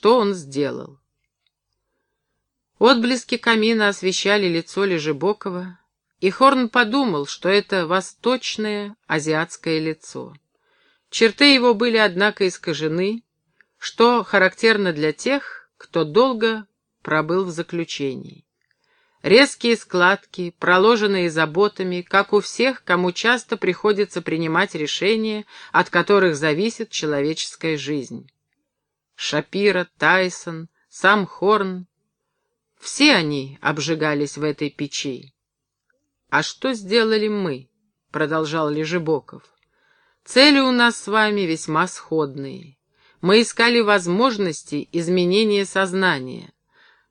что он сделал. Отблески камина освещали лицо Лежебокова, и Хорн подумал, что это восточное азиатское лицо. Черты его были, однако, искажены, что характерно для тех, кто долго пробыл в заключении. Резкие складки, проложенные заботами, как у всех, кому часто приходится принимать решения, от которых зависит человеческая жизнь. Шапира, Тайсон, сам Хорн — все они обжигались в этой печи. «А что сделали мы?» — продолжал Лежебоков. «Цели у нас с вами весьма сходные. Мы искали возможности изменения сознания».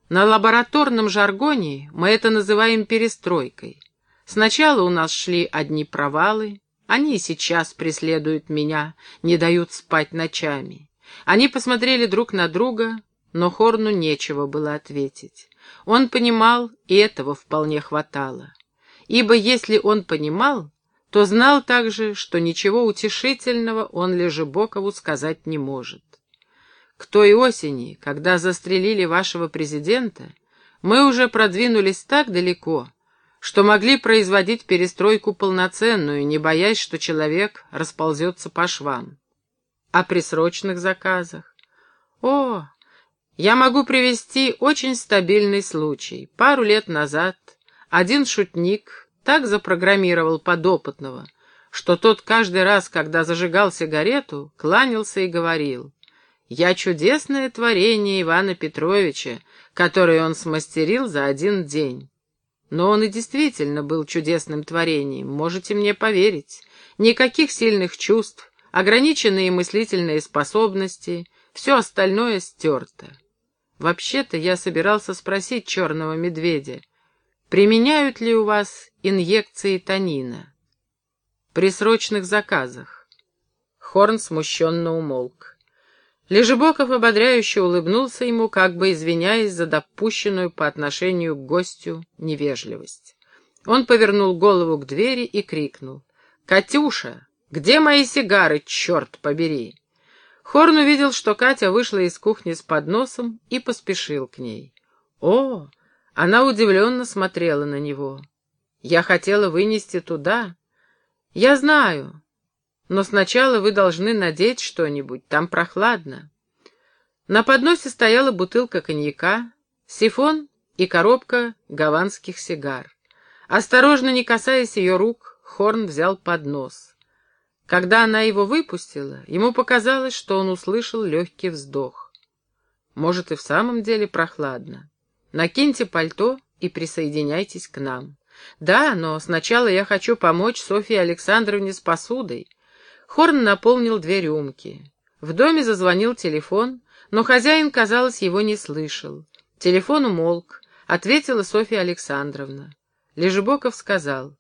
На лабораторном жаргоне мы это называем перестройкой. Сначала у нас шли одни провалы, они и сейчас преследуют меня, не дают спать ночами. Они посмотрели друг на друга, но Хорну нечего было ответить. Он понимал, и этого вполне хватало. Ибо если он понимал, то знал также, что ничего утешительного он Лежебокову сказать не может. К той осени, когда застрелили вашего президента, мы уже продвинулись так далеко, что могли производить перестройку полноценную, не боясь, что человек расползется по швам. О присрочных заказах? О, я могу привести очень стабильный случай. Пару лет назад один шутник так запрограммировал подопытного, что тот каждый раз, когда зажигал сигарету, кланялся и говорил — я чудесное творение Ивана Петровича, которое он смастерил за один день. Но он и действительно был чудесным творением, можете мне поверить. Никаких сильных чувств, ограниченные мыслительные способности, все остальное стерто. Вообще-то я собирался спросить черного медведя, применяют ли у вас инъекции танина? При срочных заказах. Хорн смущенно умолк. Лежебоков ободряюще улыбнулся ему, как бы извиняясь за допущенную по отношению к гостю невежливость. Он повернул голову к двери и крикнул. «Катюша, где мои сигары, черт побери?» Хорн увидел, что Катя вышла из кухни с подносом и поспешил к ней. «О!» — она удивленно смотрела на него. «Я хотела вынести туда. Я знаю, но сначала вы должны надеть что-нибудь, там прохладно. На подносе стояла бутылка коньяка, сифон и коробка гаванских сигар. Осторожно, не касаясь ее рук, Хорн взял поднос. Когда она его выпустила, ему показалось, что он услышал легкий вздох. Может, и в самом деле прохладно. Накиньте пальто и присоединяйтесь к нам. Да, но сначала я хочу помочь Софье Александровне с посудой. Хорн наполнил две рюмки. В доме зазвонил телефон, но хозяин, казалось, его не слышал. Телефон умолк, ответила Софья Александровна. Лежебоков сказал,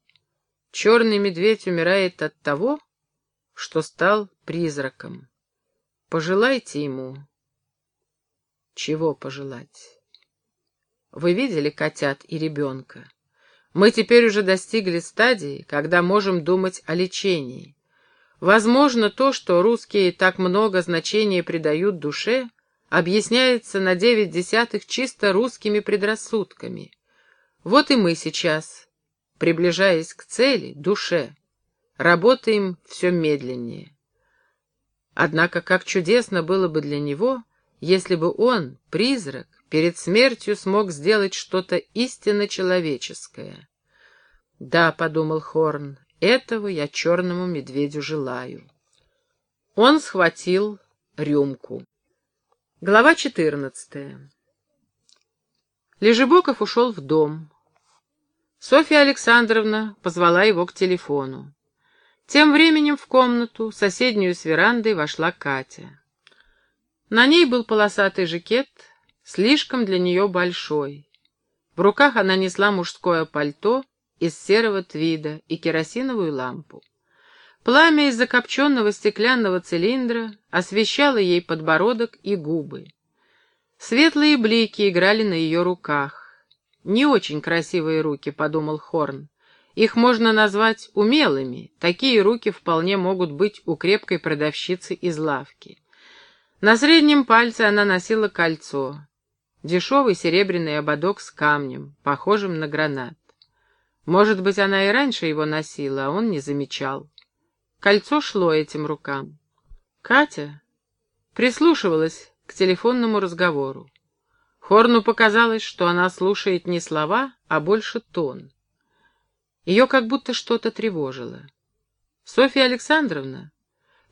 «Черный медведь умирает от того, что стал призраком. Пожелайте ему». Чего пожелать? Вы видели котят и ребенка? Мы теперь уже достигли стадии, когда можем думать о лечении. Возможно, то, что русские так много значения придают душе, объясняется на девять десятых чисто русскими предрассудками. Вот и мы сейчас, приближаясь к цели, душе, работаем все медленнее. Однако как чудесно было бы для него, если бы он, призрак, перед смертью смог сделать что-то истинно человеческое. «Да», — подумал Хорн, этого я черному медведю желаю. Он схватил рюмку. Глава четырнадцатая. Лежебоков ушел в дом. Софья Александровна позвала его к телефону. Тем временем в комнату, соседнюю с верандой, вошла Катя. На ней был полосатый жакет, слишком для нее большой. В руках она несла мужское пальто из серого твида и керосиновую лампу. Пламя из закопченного стеклянного цилиндра освещало ей подбородок и губы. Светлые блики играли на ее руках. «Не очень красивые руки», — подумал Хорн. «Их можно назвать умелыми. Такие руки вполне могут быть у крепкой продавщицы из лавки. На среднем пальце она носила кольцо, дешевый серебряный ободок с камнем, похожим на гранат. Может быть, она и раньше его носила, а он не замечал. Кольцо шло этим рукам. Катя прислушивалась к телефонному разговору. Хорну показалось, что она слушает не слова, а больше тон. Ее как будто что-то тревожило. Софья Александровна,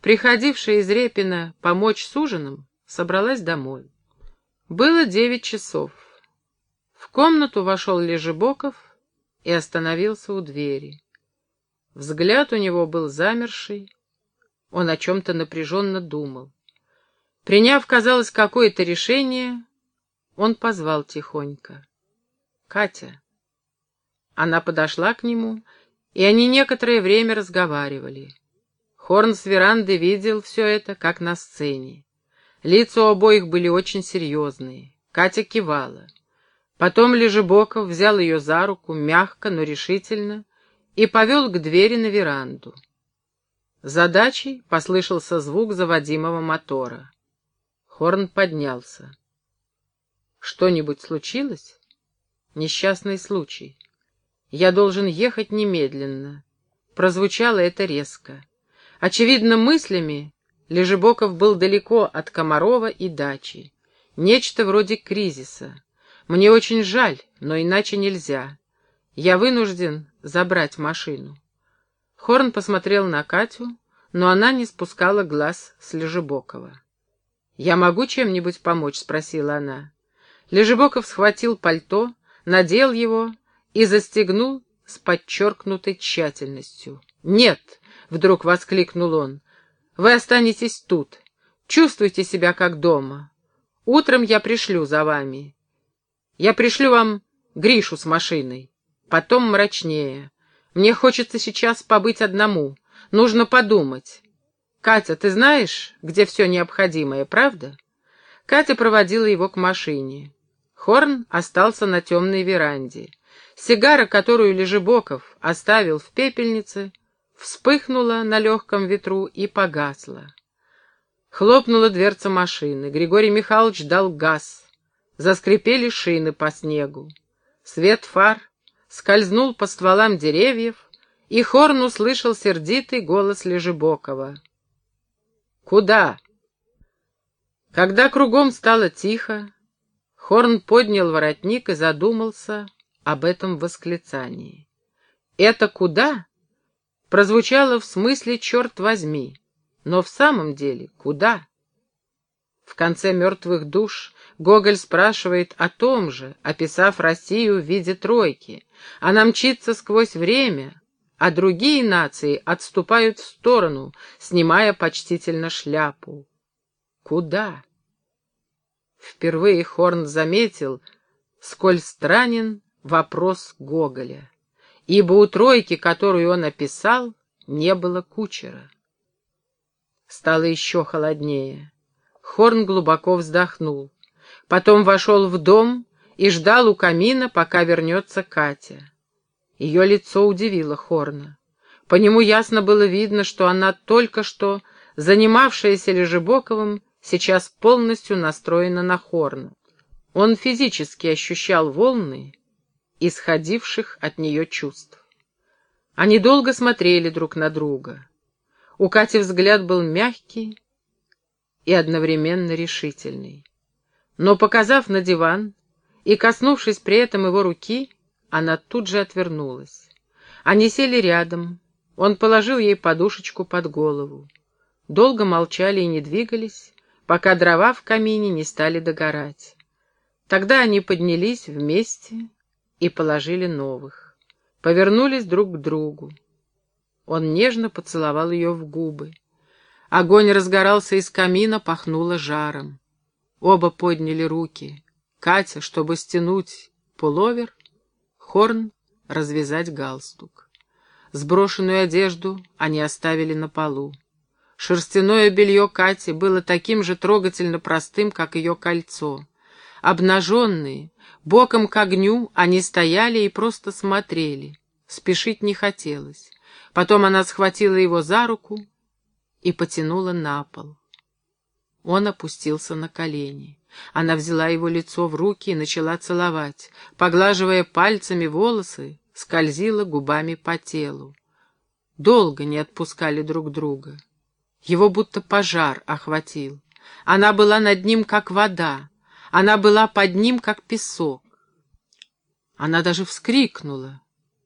приходившая из Репина помочь с ужином, собралась домой. Было девять часов. В комнату вошел Лежебоков и остановился у двери. Взгляд у него был замерший, он о чем-то напряженно думал. Приняв, казалось, какое-то решение, он позвал тихонько. «Катя». Она подошла к нему, и они некоторое время разговаривали. Хорн с веранды видел все это, как на сцене. Лица у обоих были очень серьезные. Катя кивала. Потом Лежебоков взял ее за руку, мягко, но решительно, и повел к двери на веранду. Задачей послышался звук заводимого мотора. Хорн поднялся. «Что-нибудь случилось?» «Несчастный случай. Я должен ехать немедленно». Прозвучало это резко. Очевидно, мыслями Лежебоков был далеко от Комарова и дачи. Нечто вроде кризиса. Мне очень жаль, но иначе нельзя. Я вынужден забрать машину. Хорн посмотрел на Катю, но она не спускала глаз с Лежебокова. «Я могу чем-нибудь помочь?» — спросила она. Лежебоков схватил пальто, надел его и застегнул с подчеркнутой тщательностью. «Нет!» — вдруг воскликнул он. «Вы останетесь тут. Чувствуйте себя как дома. Утром я пришлю за вами. Я пришлю вам Гришу с машиной. Потом мрачнее. Мне хочется сейчас побыть одному. Нужно подумать. Катя, ты знаешь, где все необходимое, правда?» Катя проводила его к машине. Хорн остался на темной веранде. Сигара, которую Лежебоков оставил в пепельнице, вспыхнула на легком ветру и погасла. Хлопнула дверца машины. Григорий Михайлович дал газ. Заскрипели шины по снегу. Свет фар скользнул по стволам деревьев, и Хорн услышал сердитый голос Лежебокова. «Куда?» Когда кругом стало тихо, Хорн поднял воротник и задумался об этом восклицании. «Это куда?» прозвучало в смысле «черт возьми», но в самом деле куда? В конце «Мертвых душ» Гоголь спрашивает о том же, описав Россию в виде тройки. Она мчится сквозь время, а другие нации отступают в сторону, снимая почтительно шляпу. Куда? Впервые Хорн заметил, сколь странен вопрос Гоголя ибо у тройки, которую он описал, не было кучера. Стало еще холоднее. Хорн глубоко вздохнул. Потом вошел в дом и ждал у камина, пока вернется Катя. Ее лицо удивило Хорна. По нему ясно было видно, что она только что, занимавшаяся Лежебоковым, сейчас полностью настроена на Хорна. Он физически ощущал волны, исходивших от нее чувств. Они долго смотрели друг на друга. У Кати взгляд был мягкий и одновременно решительный. Но, показав на диван и коснувшись при этом его руки, она тут же отвернулась. Они сели рядом, он положил ей подушечку под голову. Долго молчали и не двигались, пока дрова в камине не стали догорать. Тогда они поднялись вместе и положили новых. Повернулись друг к другу. Он нежно поцеловал ее в губы. Огонь разгорался из камина, пахнуло жаром. Оба подняли руки. Катя, чтобы стянуть пуловер, Хорн развязать галстук. Сброшенную одежду они оставили на полу. Шерстяное белье Кати было таким же трогательно простым, как ее кольцо. Обнаженные, боком к огню, они стояли и просто смотрели. Спешить не хотелось. Потом она схватила его за руку и потянула на пол. Он опустился на колени. Она взяла его лицо в руки и начала целовать. Поглаживая пальцами волосы, скользила губами по телу. Долго не отпускали друг друга. Его будто пожар охватил. Она была над ним, как вода. Она была под ним, как песок. Она даже вскрикнула,